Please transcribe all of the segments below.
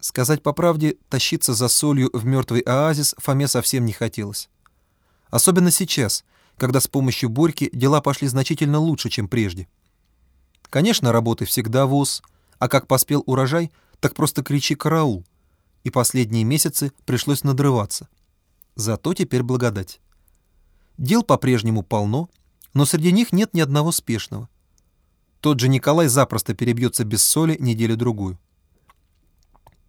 Сказать по правде, тащиться за солью в мертвый оазис Фоме совсем не хотелось. Особенно сейчас, когда с помощью Борьки дела пошли значительно лучше, чем прежде. Конечно, работы всегда воз, а как поспел урожай, так просто кричи «караул», и последние месяцы пришлось надрываться. Зато теперь благодать. Дел по-прежнему полно, но среди них нет ни одного спешного. Тот же Николай запросто перебьется без соли неделю-другую.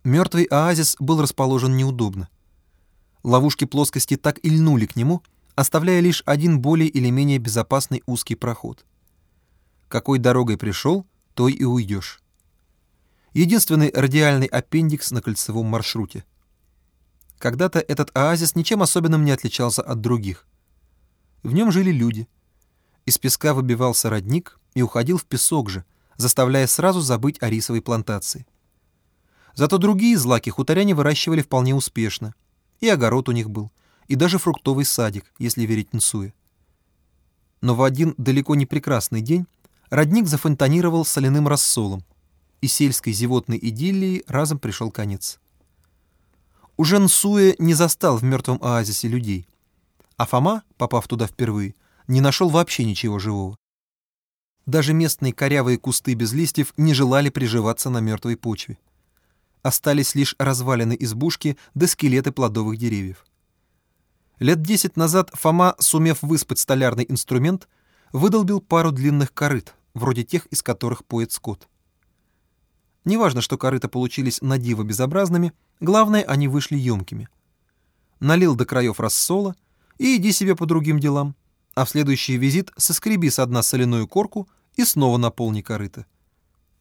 Мертвый оазис был расположен неудобно. Ловушки плоскости так и льнули к нему, оставляя лишь один более или менее безопасный узкий проход. Какой дорогой пришел, той и уйдешь. Единственный радиальный аппендикс на кольцевом маршруте. Когда-то этот оазис ничем особенным не отличался от других. В нем жили люди. Из песка выбивался родник и уходил в песок же, заставляя сразу забыть о рисовой плантации. Зато другие злаки хуторяне выращивали вполне успешно. И огород у них был, и даже фруктовый садик, если верить Нсуе. Но в один далеко не прекрасный день родник зафонтанировал соляным рассолом, и сельской зевотной идиллии разом пришел конец. Уже Нсуэ не застал в мертвом оазисе людей, а Фома, попав туда впервые, не нашел вообще ничего живого. Даже местные корявые кусты без листьев не желали приживаться на мертвой почве остались лишь развалины избушки да скелеты плодовых деревьев. Лет десять назад Фома, сумев выспать столярный инструмент, выдолбил пару длинных корыт, вроде тех, из которых поет скот. Неважно, что корыта получились на диво безобразными, главное, они вышли емкими. Налил до краев рассола и иди себе по другим делам, а в следующий визит соскреби с дна соляную корку и снова наполни корыто.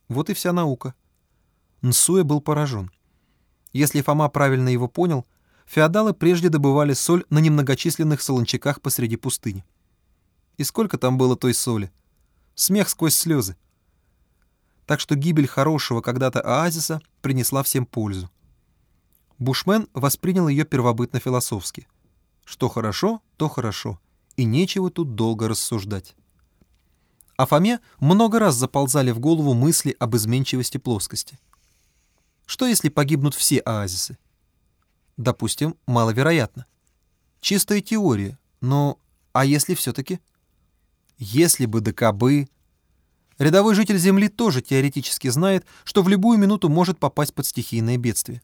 Вот и вся наука. Нсуэ был поражен. Если Фома правильно его понял, феодалы прежде добывали соль на немногочисленных солончаках посреди пустыни. И сколько там было той соли? Смех сквозь слезы. Так что гибель хорошего когда-то оазиса принесла всем пользу. Бушмен воспринял ее первобытно-философски. Что хорошо, то хорошо, и нечего тут долго рассуждать. А Фоме много раз заползали в голову мысли об изменчивости плоскости — что если погибнут все оазисы? Допустим, маловероятно. Чистая теория, но а если все-таки? Если бы да кабы... Рядовой житель Земли тоже теоретически знает, что в любую минуту может попасть под стихийное бедствие.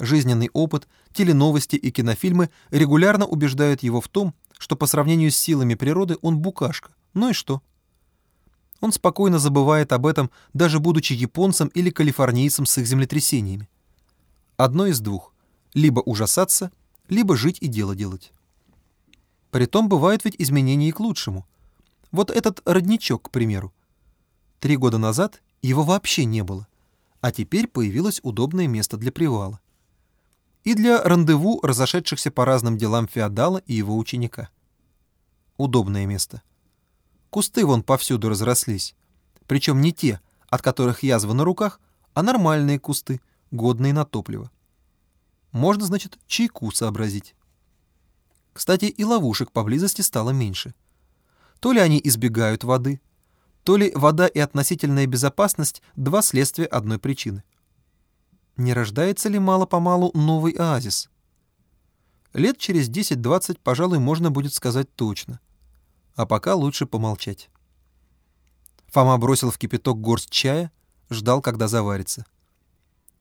Жизненный опыт, теленовости и кинофильмы регулярно убеждают его в том, что по сравнению с силами природы он букашка. Ну и что? Он спокойно забывает об этом, даже будучи японцем или калифорнийцем с их землетрясениями. Одно из двух. Либо ужасаться, либо жить и дело делать. Притом бывают ведь изменения и к лучшему. Вот этот родничок, к примеру. Три года назад его вообще не было, а теперь появилось удобное место для привала. И для рандеву разошедшихся по разным делам феодала и его ученика. Удобное место — Кусты вон повсюду разрослись. Причем не те, от которых язва на руках, а нормальные кусты, годные на топливо. Можно, значит, чайку сообразить. Кстати, и ловушек поблизости стало меньше. То ли они избегают воды, то ли вода и относительная безопасность — два следствия одной причины. Не рождается ли мало-помалу новый оазис? Лет через 10-20, пожалуй, можно будет сказать точно — а пока лучше помолчать. Фома бросил в кипяток горсть чая, ждал, когда заварится.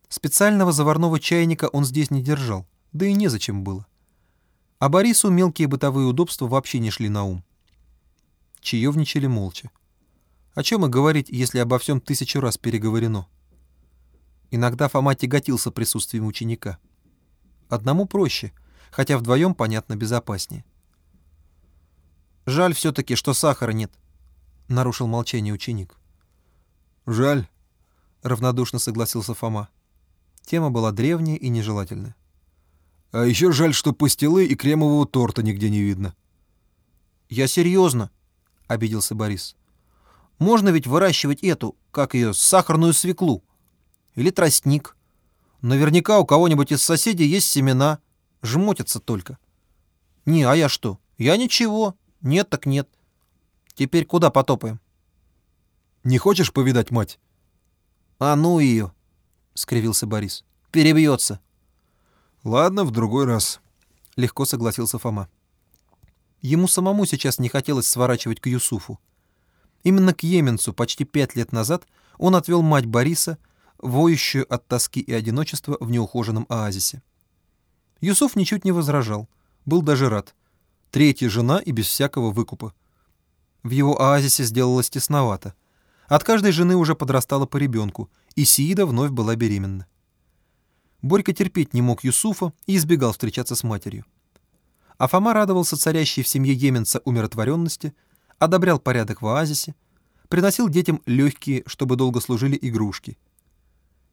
Специального заварного чайника он здесь не держал, да и незачем было. А Борису мелкие бытовые удобства вообще не шли на ум. Чаевничали молча. О чем и говорить, если обо всем тысячу раз переговорено. Иногда Фома тяготился присутствием ученика. Одному проще, хотя вдвоем, понятно, безопаснее. Жаль все-таки, что сахара нет», — нарушил молчание ученик. «Жаль», — равнодушно согласился Фома. Тема была древняя и нежелательная. «А еще жаль, что пастилы и кремового торта нигде не видно». «Я серьезно», — обиделся Борис. «Можно ведь выращивать эту, как ее, сахарную свеклу. Или тростник. Наверняка у кого-нибудь из соседей есть семена. Жмотятся только». «Не, а я что? Я ничего. Нет так нет. Теперь куда потопаем? Не хочешь повидать мать? А ну ее, скривился Борис. перебьется. Ладно, в другой раз. Легко согласился Фома. Ему самому сейчас не хотелось сворачивать к Юсуфу. Именно к Йеменцу почти пять лет назад он отвел мать Бориса, воющую от тоски и одиночества в неухоженном оазисе. Юсуф ничуть не возражал, был даже рад. Третья жена и без всякого выкупа. В его оазисе сделалось тесновато. От каждой жены уже подрастало по ребенку, и Сиида вновь была беременна. Борька терпеть не мог Юсуфа и избегал встречаться с матерью. А Фома радовался царящей в семье Йеменца умиротворенности, одобрял порядок в оазисе, приносил детям легкие, чтобы долго служили игрушки.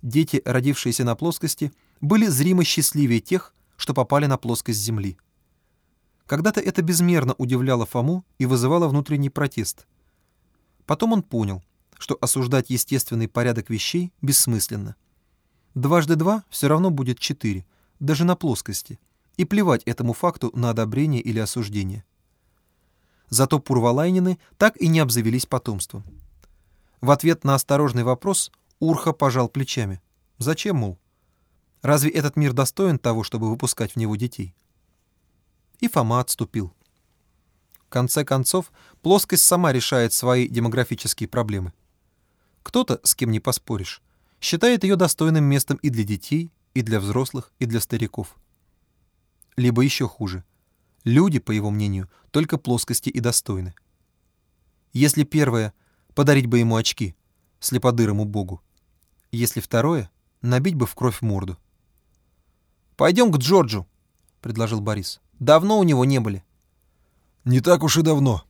Дети, родившиеся на плоскости, были зримо счастливее тех, что попали на плоскость Земли. Когда-то это безмерно удивляло Фому и вызывало внутренний протест. Потом он понял, что осуждать естественный порядок вещей бессмысленно. Дважды два все равно будет четыре, даже на плоскости, и плевать этому факту на одобрение или осуждение. Зато Пурвалайнины так и не обзавелись потомством. В ответ на осторожный вопрос Урха пожал плечами. Зачем, мол? Разве этот мир достоин того, чтобы выпускать в него детей? И Фома отступил. В конце концов, плоскость сама решает свои демографические проблемы. Кто-то, с кем не поспоришь, считает ее достойным местом и для детей, и для взрослых, и для стариков. Либо еще хуже. Люди, по его мнению, только плоскости и достойны. Если первое — подарить бы ему очки, слеподырому богу. Если второе — набить бы в кровь морду. «Пойдем к Джорджу», — предложил Борис. «Давно у него не были». «Не так уж и давно.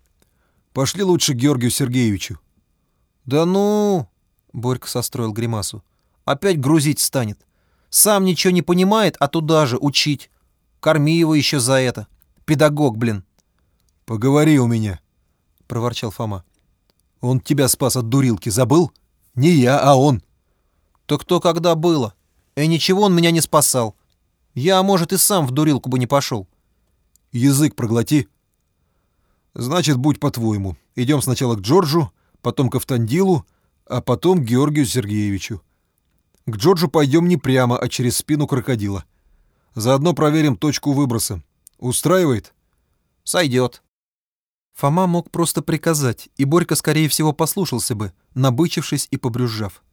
Пошли лучше к Георгию Сергеевичу». «Да ну...» — Борька состроил гримасу. «Опять грузить станет. Сам ничего не понимает, а туда же учить. Корми его еще за это. Педагог, блин». «Поговори у меня», — проворчал Фома. «Он тебя спас от дурилки, забыл? Не я, а он». «То кто когда было? И ничего он меня не спасал. Я, может, и сам в дурилку бы не пошел». «Язык проглоти». «Значит, будь по-твоему. Идем сначала к Джорджу, потом к Автандилу, а потом к Георгию Сергеевичу. К Джорджу пойдем не прямо, а через спину крокодила. Заодно проверим точку выброса. Устраивает? Сойдет. Фома мог просто приказать, и Борька, скорее всего, послушался бы, набычившись и побрюзжав.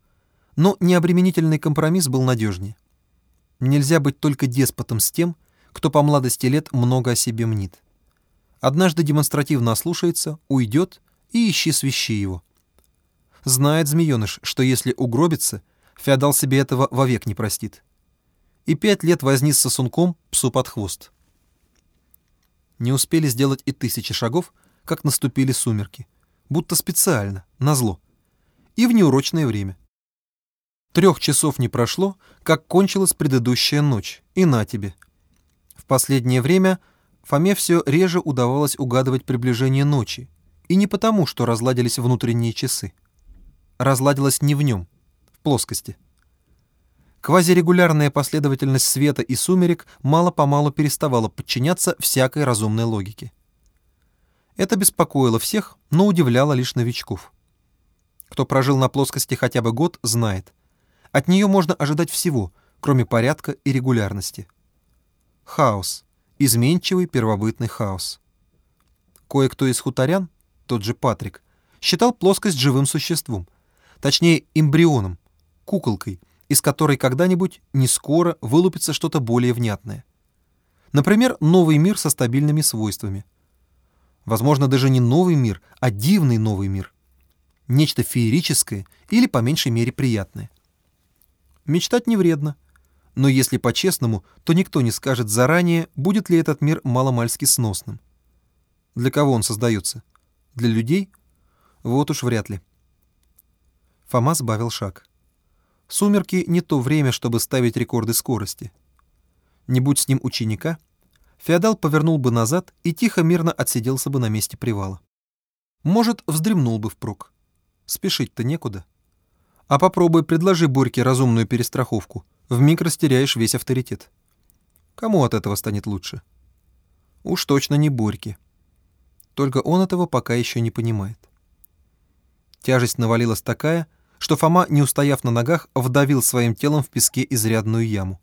Но необременительный компромисс был надежнее. Нельзя быть только деспотом с тем, кто по младости лет много о себе мнит. Однажды демонстративно ослушается, уйдет и ищи свищи его. Знает змееныш, что если угробится, феодал себе этого вовек не простит. И пять лет возни с сосунком псу под хвост. Не успели сделать и тысячи шагов, как наступили сумерки. Будто специально, назло. И в неурочное время. Трех часов не прошло, как кончилась предыдущая ночь. И на тебе. В последнее время Фоме все реже удавалось угадывать приближение ночи, и не потому, что разладились внутренние часы. Разладилась не в нем, в плоскости. Квазирегулярная последовательность света и сумерек мало-помалу переставала подчиняться всякой разумной логике. Это беспокоило всех, но удивляло лишь новичков. Кто прожил на плоскости хотя бы год, знает. От нее можно ожидать всего, кроме порядка и регулярности. Хаос. Изменчивый первобытный хаос. Кое-кто из хуторян тот же Патрик, считал плоскость живым существом, точнее эмбрионом, куколкой, из которой когда-нибудь не скоро вылупится что-то более внятное. Например, новый мир со стабильными свойствами. Возможно, даже не новый мир, а дивный новый мир. Нечто феерическое или, по меньшей мере, приятное. Мечтать не вредно. Но если по-честному, то никто не скажет заранее, будет ли этот мир маломальски сносным. Для кого он создается? Для людей? Вот уж вряд ли. Фома сбавил шаг. Сумерки — не то время, чтобы ставить рекорды скорости. Не будь с ним ученика, феодал повернул бы назад и тихо-мирно отсиделся бы на месте привала. Может, вздремнул бы впрок. Спешить-то некуда. А попробуй предложи Борьке разумную перестраховку. Вмиг растеряешь весь авторитет. Кому от этого станет лучше? Уж точно не Борьке. Только он этого пока еще не понимает. Тяжесть навалилась такая, что Фома, не устояв на ногах, вдавил своим телом в песке изрядную яму.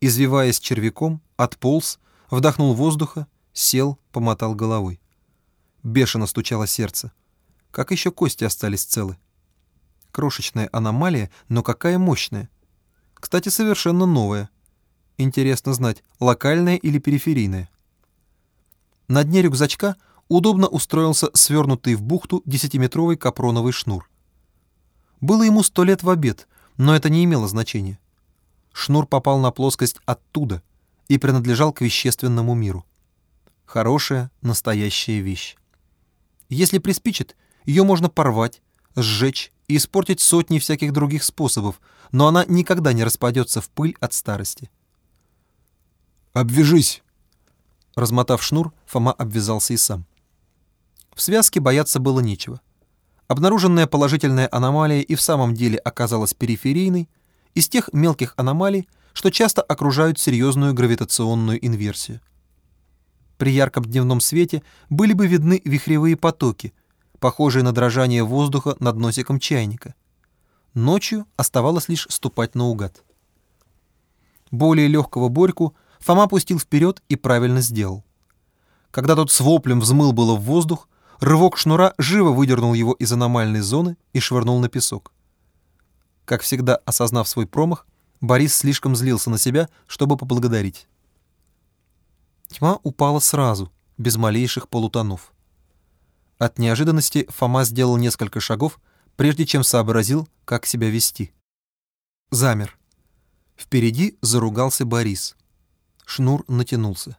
Извиваясь червяком, отполз, вдохнул воздуха, сел, помотал головой. Бешено стучало сердце. Как еще кости остались целы? Крошечная аномалия, но какая мощная. Кстати, совершенно новая. Интересно знать, локальная или периферийная. На дне рюкзачка удобно устроился свернутый в бухту десятиметровый капроновый шнур. Было ему сто лет в обед, но это не имело значения. Шнур попал на плоскость оттуда и принадлежал к вещественному миру. Хорошая, настоящая вещь. Если приспичит, ее можно порвать, сжечь и испортить сотни всяких других способов, но она никогда не распадется в пыль от старости. «Обвяжись!» Размотав шнур, Фома обвязался и сам. В связке бояться было нечего. Обнаруженная положительная аномалия и в самом деле оказалась периферийной, из тех мелких аномалий, что часто окружают серьезную гравитационную инверсию. При ярком дневном свете были бы видны вихревые потоки, похожие на дрожание воздуха над носиком чайника. Ночью оставалось лишь ступать наугад. Более легкого Борьку Фома пустил вперед и правильно сделал. Когда тот с воплем взмыл было в воздух, рывок шнура живо выдернул его из аномальной зоны и швырнул на песок. Как всегда, осознав свой промах, Борис слишком злился на себя, чтобы поблагодарить. Тьма упала сразу, без малейших полутонов. От неожиданности Фома сделал несколько шагов, прежде чем сообразил, как себя вести. Замер. Впереди заругался Борис. Шнур натянулся.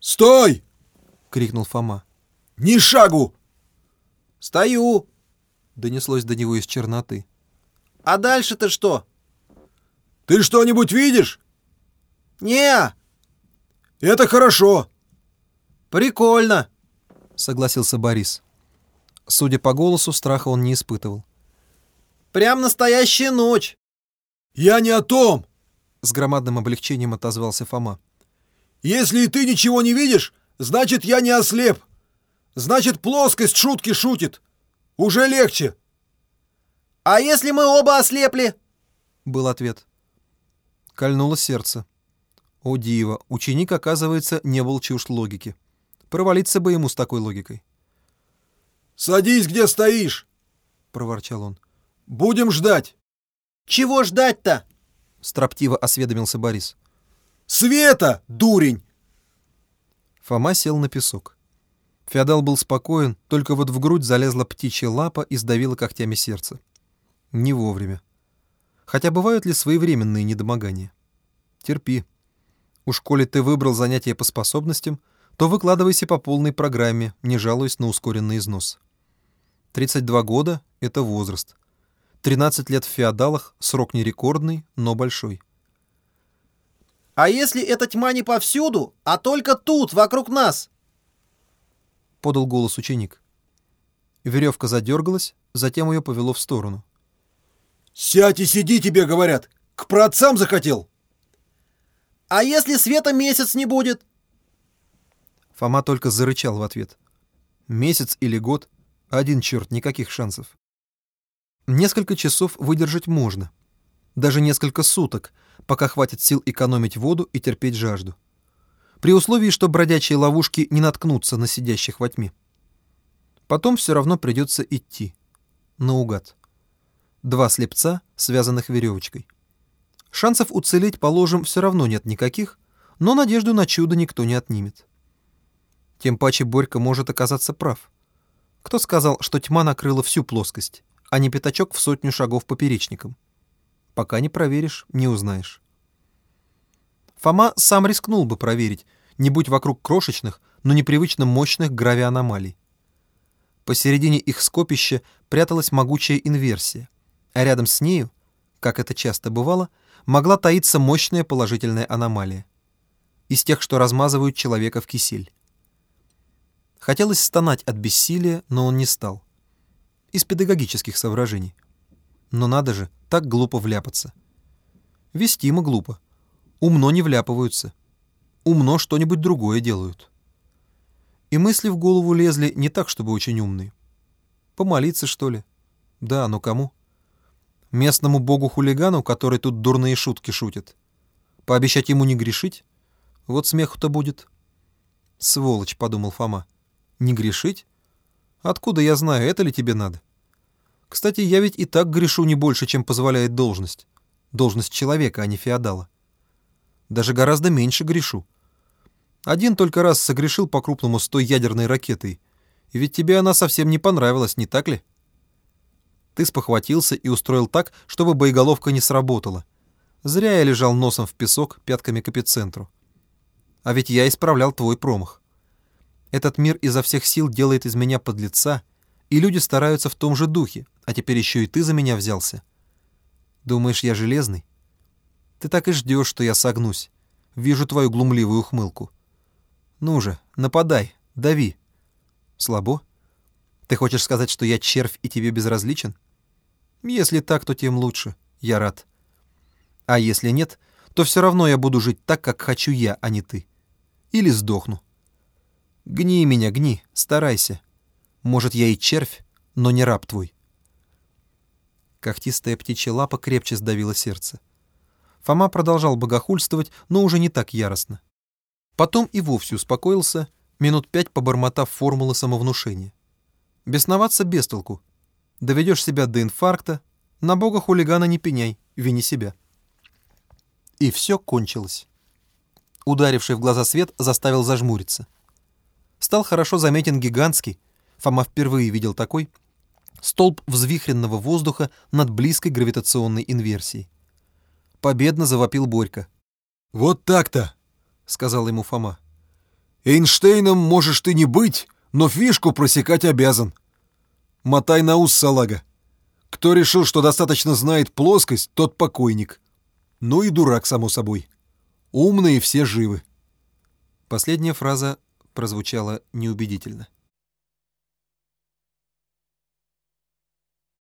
«Стой!» — крикнул Фома. «Ни шагу!» «Стою!» — донеслось до него из черноты. «А дальше-то что?» «Ты что-нибудь видишь?» «Не, «Это хорошо!» прикольно!» — согласился Борис. Судя по голосу, страха он не испытывал. Прям настоящая ночь!» «Я не о том! С громадным облегчением отозвался Фома. Если и ты ничего не видишь, значит, я не ослеп. Значит, плоскость шутки шутит. Уже легче!» «А если мы оба ослепли?» — был ответ. Кольнуло сердце. О диво, ученик, оказывается, не был чужд логики. Провалиться бы ему с такой логикой. «Садись, где стоишь!» — проворчал он. «Будем ждать!» «Чего ждать-то?» — строптиво осведомился Борис. «Света, дурень!» Фома сел на песок. Феодал был спокоен, только вот в грудь залезла птичья лапа и сдавила когтями сердце. Не вовремя. Хотя бывают ли своевременные недомогания? Терпи. Уж коли ты выбрал занятие по способностям, то выкладывайся по полной программе, не жалуясь на ускоренный износ. 32 года — это возраст. 13 лет в феодалах — срок не рекордный, но большой. «А если эта тьма не повсюду, а только тут, вокруг нас?» — подал голос ученик. Веревка задергалась, затем ее повело в сторону. «Сядь и сиди, тебе говорят! К праотцам захотел!» «А если света месяц не будет?» Фома только зарычал в ответ. Месяц или год — один черт, никаких шансов. Несколько часов выдержать можно. Даже несколько суток, пока хватит сил экономить воду и терпеть жажду. При условии, что бродячие ловушки не наткнутся на сидящих во тьме. Потом все равно придется идти. Наугад. Два слепца, связанных веревочкой. Шансов уцелеть, положим, все равно нет никаких, но надежду на чудо никто не отнимет. Тем паче Борька может оказаться прав. Кто сказал, что тьма накрыла всю плоскость, а не пятачок в сотню шагов поперечником? Пока не проверишь, не узнаешь. Фома сам рискнул бы проверить, не будь вокруг крошечных, но непривычно мощных гравианомалий. Посередине их скопища пряталась могучая инверсия, а рядом с нею, как это часто бывало, могла таиться мощная положительная аномалия. Из тех, что размазывают человека в кисель. Хотелось стонать от бессилия, но он не стал. Из педагогических соображений. Но надо же, так глупо вляпаться. Вестимо глупо. Умно не вляпываются. Умно что-нибудь другое делают. И мысли в голову лезли не так, чтобы очень умные. Помолиться, что ли? Да, но кому? Местному богу-хулигану, который тут дурные шутки шутит. Пообещать ему не грешить? Вот смеху-то будет. Сволочь, подумал Фома. Не грешить? Откуда я знаю, это ли тебе надо? Кстати, я ведь и так грешу не больше, чем позволяет должность. Должность человека, а не феодала. Даже гораздо меньше грешу. Один только раз согрешил по-крупному с той ядерной ракетой. И ведь тебе она совсем не понравилась, не так ли? Ты спохватился и устроил так, чтобы боеголовка не сработала. Зря я лежал носом в песок, пятками к эпицентру. А ведь я исправлял твой промах. Этот мир изо всех сил делает из меня подлеца, и люди стараются в том же духе, а теперь еще и ты за меня взялся. Думаешь, я железный? Ты так и ждешь, что я согнусь. Вижу твою глумливую ухмылку. Ну же, нападай, дави. Слабо? Ты хочешь сказать, что я червь и тебе безразличен? Если так, то тем лучше. Я рад. А если нет, то все равно я буду жить так, как хочу я, а не ты. Или сдохну. Гни меня, гни, старайся. Может, я и червь, но не раб твой. Когтистая птичья лапа крепче сдавила сердце. Фома продолжал богохульствовать, но уже не так яростно. Потом и вовсе успокоился, минут пять побормотав формулы самовнушения. Бесноваться без толку. Доведешь себя до инфаркта, на бога хулигана не пеняй, вини себя. И все кончилось. Ударивший в глаза свет заставил зажмуриться. Стал хорошо заметен гигантский, Фома впервые видел такой, столб взвихренного воздуха над близкой гравитационной инверсией. Победно завопил Борька. «Вот так-то!» — сказал ему Фома. «Эйнштейном можешь ты не быть, но фишку просекать обязан. Мотай на ус, салага. Кто решил, что достаточно знает плоскость, тот покойник. Ну и дурак, само собой. Умные все живы». Последняя фраза прозвучала неубедительно.